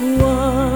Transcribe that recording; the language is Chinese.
我。